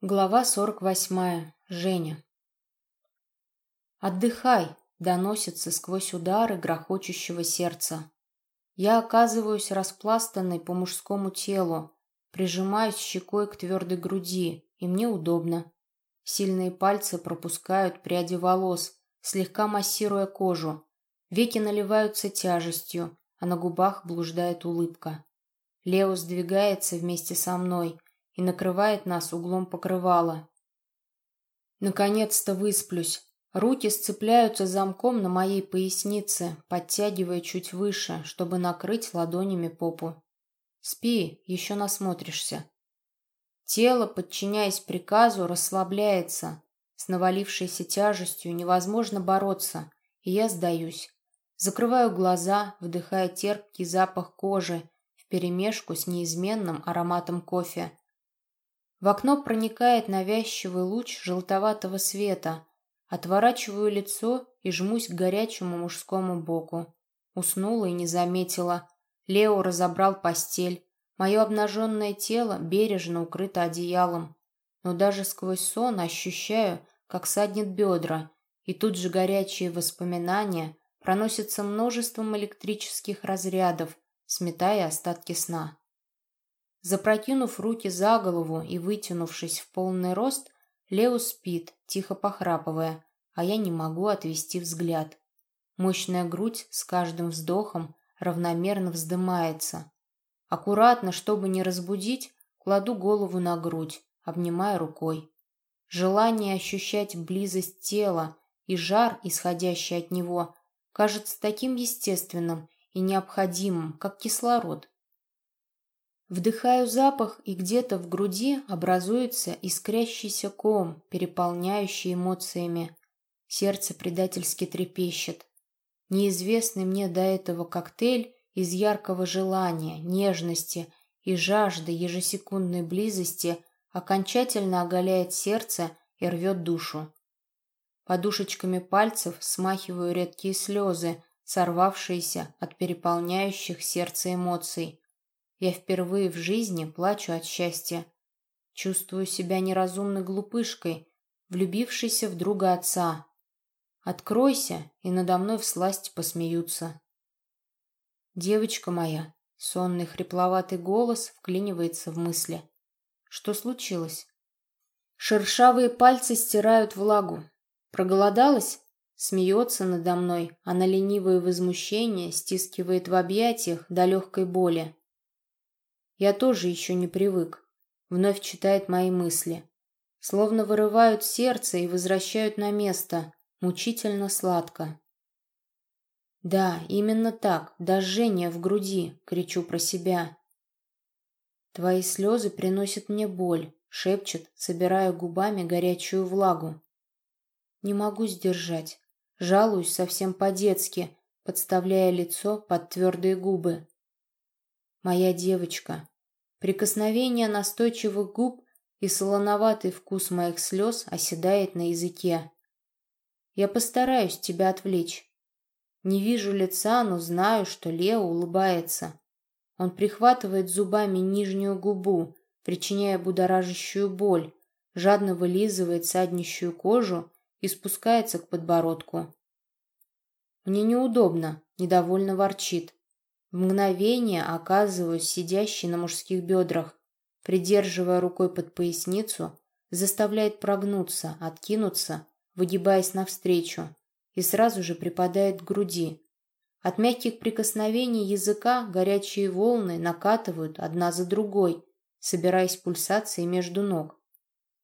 Глава 48. Женя. «Отдыхай!» — доносится сквозь удары грохочущего сердца. Я оказываюсь распластанной по мужскому телу, прижимаюсь щекой к твердой груди, и мне удобно. Сильные пальцы пропускают пряди волос, слегка массируя кожу. Веки наливаются тяжестью, а на губах блуждает улыбка. Лео сдвигается вместе со мной — и накрывает нас углом покрывала. Наконец-то высплюсь. Руки сцепляются замком на моей пояснице, подтягивая чуть выше, чтобы накрыть ладонями попу. Спи, еще насмотришься. Тело, подчиняясь приказу, расслабляется. С навалившейся тяжестью невозможно бороться, и я сдаюсь. Закрываю глаза, вдыхая терпкий запах кожи вперемешку с неизменным ароматом кофе. В окно проникает навязчивый луч желтоватого света. Отворачиваю лицо и жмусь к горячему мужскому боку. Уснула и не заметила. Лео разобрал постель. Мое обнаженное тело бережно укрыто одеялом. Но даже сквозь сон ощущаю, как саднет бедра, и тут же горячие воспоминания проносятся множеством электрических разрядов, сметая остатки сна. Запрокинув руки за голову и вытянувшись в полный рост, Лео спит, тихо похрапывая, а я не могу отвести взгляд. Мощная грудь с каждым вздохом равномерно вздымается. Аккуратно, чтобы не разбудить, кладу голову на грудь, обнимая рукой. Желание ощущать близость тела и жар, исходящий от него, кажется таким естественным и необходимым, как кислород. Вдыхаю запах, и где-то в груди образуется искрящийся ком, переполняющий эмоциями. Сердце предательски трепещет. Неизвестный мне до этого коктейль из яркого желания, нежности и жажды ежесекундной близости окончательно оголяет сердце и рвет душу. Подушечками пальцев смахиваю редкие слезы, сорвавшиеся от переполняющих сердце эмоций. Я впервые в жизни плачу от счастья. Чувствую себя неразумной глупышкой, влюбившейся в друга отца. Откройся, и надо мной всласть посмеются. Девочка моя, сонный хрипловатый голос вклинивается в мысли. Что случилось? Шершавые пальцы стирают влагу. Проголодалась? Смеется надо мной, а на ленивое возмущение стискивает в объятиях до легкой боли. Я тоже еще не привык. Вновь читает мои мысли. Словно вырывают сердце и возвращают на место. Мучительно сладко. Да, именно так, до жжения в груди, кричу про себя. Твои слезы приносят мне боль, шепчет, собирая губами горячую влагу. Не могу сдержать. Жалуюсь совсем по-детски, подставляя лицо под твердые губы. Моя девочка. Прикосновение настойчивых губ и солоноватый вкус моих слез оседает на языке. Я постараюсь тебя отвлечь. Не вижу лица, но знаю, что Лео улыбается. Он прихватывает зубами нижнюю губу, причиняя будоражащую боль, жадно вылизывает саднищую кожу и спускается к подбородку. Мне неудобно, недовольно ворчит. В мгновение оказываюсь сидящей на мужских бедрах, придерживая рукой под поясницу, заставляет прогнуться, откинуться, выгибаясь навстречу, и сразу же припадает к груди. От мягких прикосновений языка горячие волны накатывают одна за другой, собираясь пульсацией между ног.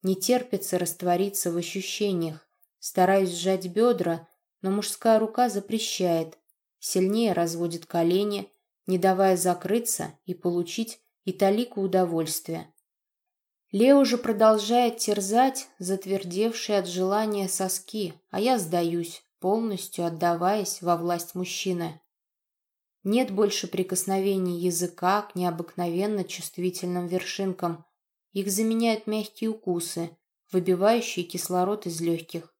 Не терпится раствориться в ощущениях, стараюсь сжать бедра, но мужская рука запрещает, сильнее разводит колени, не давая закрыться и получить и талику удовольствия. Лео же продолжает терзать затвердевшие от желания соски, а я сдаюсь, полностью отдаваясь во власть мужчины. Нет больше прикосновений языка к необыкновенно чувствительным вершинкам. Их заменяют мягкие укусы, выбивающие кислород из легких.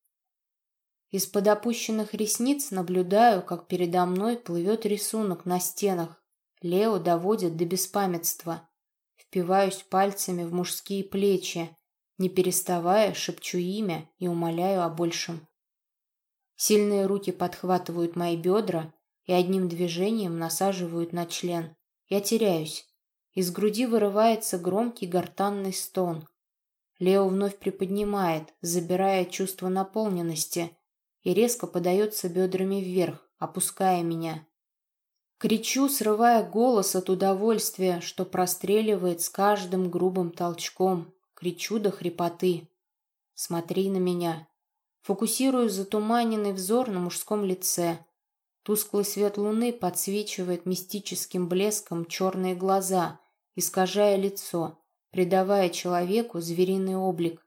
Из-под опущенных ресниц наблюдаю, как передо мной плывет рисунок на стенах. Лео доводит до беспамятства. Впиваюсь пальцами в мужские плечи. Не переставая, шепчу имя и умоляю о большем. Сильные руки подхватывают мои бедра и одним движением насаживают на член. Я теряюсь. Из груди вырывается громкий гортанный стон. Лео вновь приподнимает, забирая чувство наполненности, и резко подается бедрами вверх, опуская меня. Кричу, срывая голос от удовольствия, что простреливает с каждым грубым толчком. Кричу до хрипоты. Смотри на меня. Фокусирую затуманенный взор на мужском лице. Тусклый свет луны подсвечивает мистическим блеском черные глаза, искажая лицо, придавая человеку звериный облик.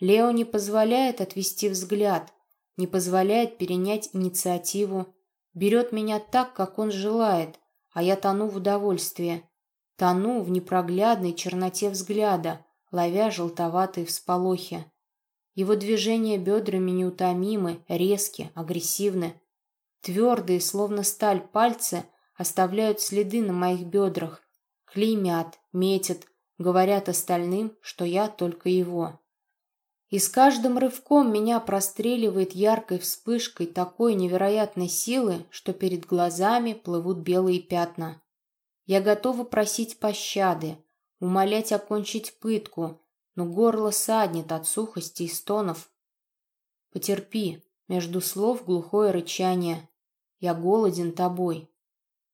Лео не позволяет отвести взгляд, не позволяет перенять инициативу, берет меня так, как он желает, а я тону в удовольствии, тону в непроглядной черноте взгляда, ловя желтоватые всполохи. Его движения бедрами неутомимы, резкие, агрессивны. Твердые, словно сталь, пальцы оставляют следы на моих бедрах, клеймят, метят, говорят остальным, что я только его. И с каждым рывком меня простреливает яркой вспышкой такой невероятной силы, что перед глазами плывут белые пятна. Я готова просить пощады, умолять окончить пытку, но горло саднет от сухости и стонов. Потерпи, между слов глухое рычание. Я голоден тобой.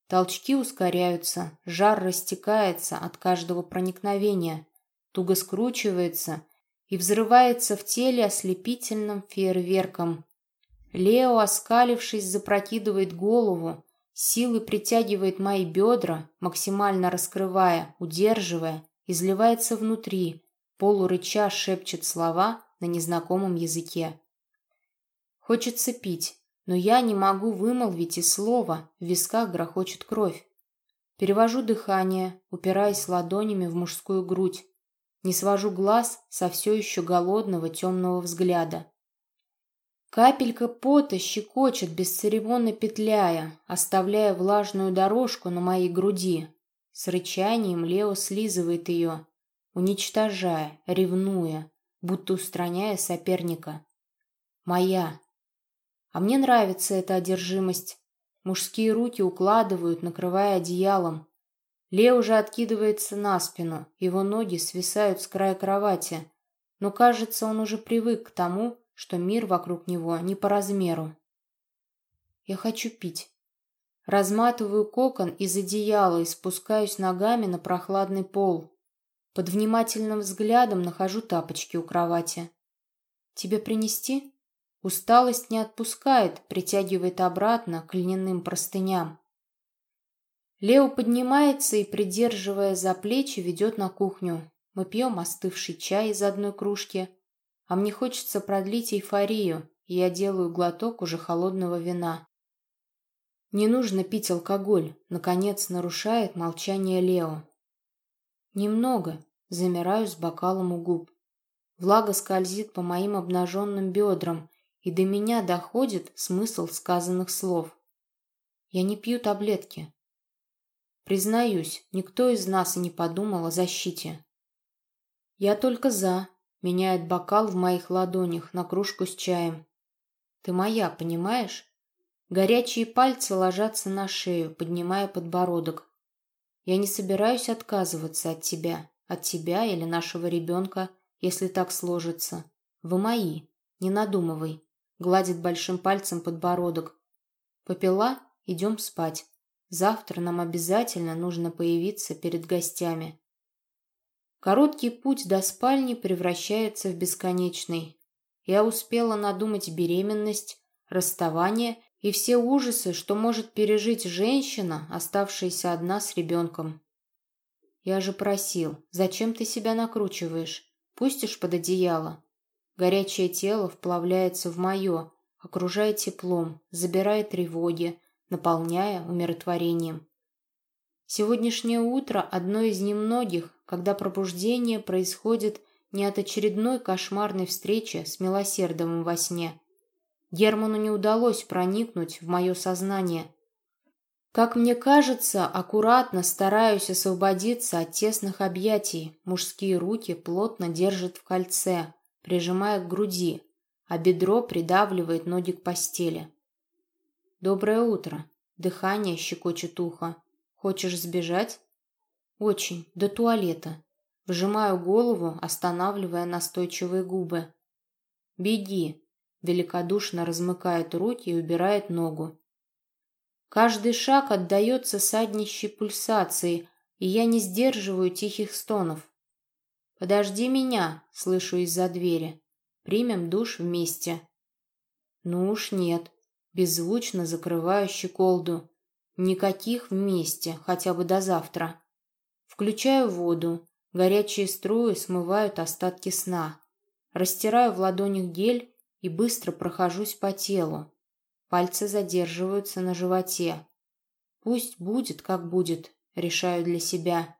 Толчки ускоряются, жар растекается от каждого проникновения, туго скручивается и взрывается в теле ослепительным фейерверком. Лео, оскалившись, запрокидывает голову, силой притягивает мои бедра, максимально раскрывая, удерживая, изливается внутри, полурыча шепчет слова на незнакомом языке. Хочется пить, но я не могу вымолвить и слова, в висках грохочет кровь. Перевожу дыхание, упираясь ладонями в мужскую грудь. Не свожу глаз со все еще голодного темного взгляда. Капелька пота щекочет, бесцеремонно петляя, оставляя влажную дорожку на моей груди. С рычанием Лео слизывает ее, уничтожая, ревнуя, будто устраняя соперника. Моя. А мне нравится эта одержимость. Мужские руки укладывают, накрывая одеялом. Лео уже откидывается на спину, его ноги свисают с края кровати. Но, кажется, он уже привык к тому, что мир вокруг него не по размеру. Я хочу пить. Разматываю кокон из одеяла и спускаюсь ногами на прохладный пол. Под внимательным взглядом нахожу тапочки у кровати. «Тебе принести?» Усталость не отпускает, притягивает обратно к льняным простыням. Лео поднимается и, придерживая за плечи, ведет на кухню. Мы пьем остывший чай из одной кружки, а мне хочется продлить эйфорию, и я делаю глоток уже холодного вина. Не нужно пить алкоголь, наконец нарушает молчание Лео. Немного, замираю с бокалом у губ. Влага скользит по моим обнаженным бедрам, и до меня доходит смысл сказанных слов. Я не пью таблетки. Признаюсь, никто из нас и не подумал о защите. Я только за, меняет бокал в моих ладонях на кружку с чаем. Ты моя, понимаешь? Горячие пальцы ложатся на шею, поднимая подбородок. Я не собираюсь отказываться от тебя, от тебя или нашего ребенка, если так сложится. Вы мои, не надумывай. Гладит большим пальцем подбородок. Попила? Идем спать. Завтра нам обязательно нужно появиться перед гостями. Короткий путь до спальни превращается в бесконечный. Я успела надумать беременность, расставание и все ужасы, что может пережить женщина, оставшаяся одна с ребенком. Я же просил, зачем ты себя накручиваешь? Пустишь под одеяло? Горячее тело вплавляется в мое, окружая теплом, забирая тревоги, наполняя умиротворением. Сегодняшнее утро – одно из немногих, когда пробуждение происходит не от очередной кошмарной встречи с милосердовым во сне – Герману не удалось проникнуть в мое сознание. Как мне кажется, аккуратно стараюсь освободиться от тесных объятий. Мужские руки плотно держат в кольце, прижимая к груди, а бедро придавливает ноги к постели. «Доброе утро!» Дыхание щекочет ухо. «Хочешь сбежать?» «Очень. До туалета». Вжимаю голову, останавливая настойчивые губы. «Беги!» Великодушно размыкает руки и убирает ногу. Каждый шаг отдается саднищей пульсацией, и я не сдерживаю тихих стонов. «Подожди меня!» — слышу из-за двери. «Примем душ вместе». «Ну уж нет». Беззвучно закрываю щеколду. Никаких вместе, хотя бы до завтра. Включаю воду. Горячие струи смывают остатки сна. Растираю в ладонях гель и быстро прохожусь по телу. Пальцы задерживаются на животе. Пусть будет, как будет, решаю для себя.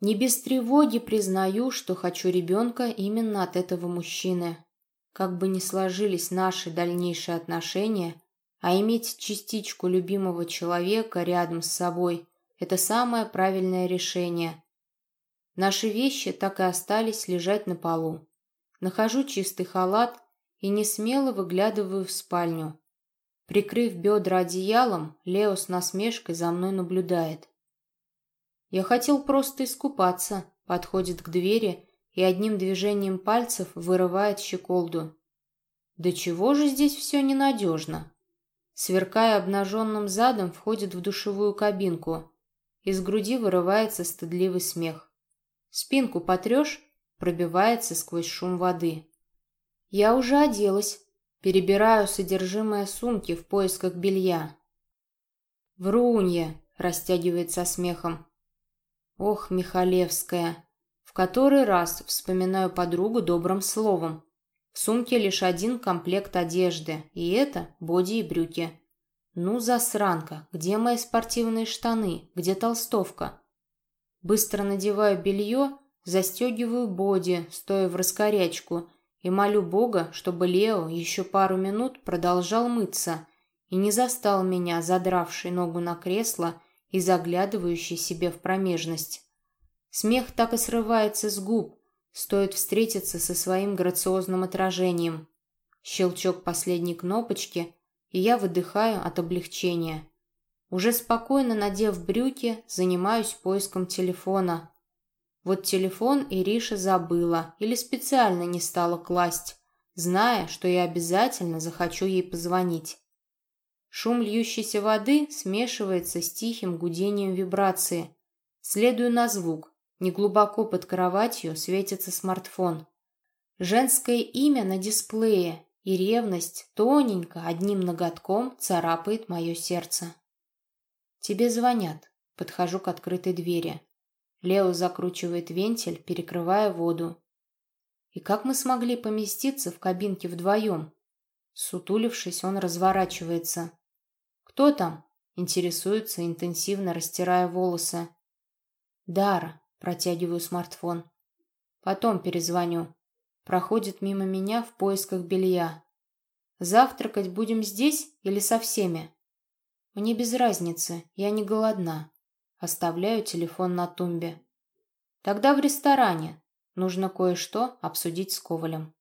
Не без тревоги признаю, что хочу ребенка именно от этого мужчины. Как бы ни сложились наши дальнейшие отношения, а иметь частичку любимого человека рядом с собой – это самое правильное решение. Наши вещи так и остались лежать на полу. Нахожу чистый халат и не смело выглядываю в спальню. Прикрыв бедра одеялом, Лео с насмешкой за мной наблюдает. Я хотел просто искупаться, подходит к двери и одним движением пальцев вырывает щеколду. Да чего же здесь все ненадежно? Сверкая обнаженным задом, входит в душевую кабинку. Из груди вырывается стыдливый смех. Спинку потрешь, пробивается сквозь шум воды. Я уже оделась, перебираю содержимое сумки в поисках белья. «Врунья!» — растягивает со смехом. «Ох, Михалевская!» Который раз вспоминаю подругу добрым словом. В сумке лишь один комплект одежды, и это боди и брюки. Ну, засранка, где мои спортивные штаны, где толстовка? Быстро надеваю белье, застегиваю боди, стоя в раскорячку, и молю Бога, чтобы Лео еще пару минут продолжал мыться и не застал меня, задравший ногу на кресло и заглядывающий себе в промежность. Смех так и срывается с губ, стоит встретиться со своим грациозным отражением. Щелчок последней кнопочки, и я выдыхаю от облегчения. Уже спокойно надев брюки, занимаюсь поиском телефона. Вот телефон Ириша забыла или специально не стала класть, зная, что я обязательно захочу ей позвонить. Шум льющейся воды смешивается с тихим гудением вибрации. Следую на звук. Неглубоко под кроватью светится смартфон. Женское имя на дисплее, и ревность тоненько одним ноготком царапает мое сердце. «Тебе звонят». Подхожу к открытой двери. Лео закручивает вентиль, перекрывая воду. «И как мы смогли поместиться в кабинке вдвоем?» Сутулившись, он разворачивается. «Кто там?» Интересуется, интенсивно растирая волосы. «Дара», Протягиваю смартфон. Потом перезвоню. Проходит мимо меня в поисках белья. Завтракать будем здесь или со всеми? Мне без разницы, я не голодна. Оставляю телефон на тумбе. Тогда в ресторане. Нужно кое-что обсудить с Ковалем.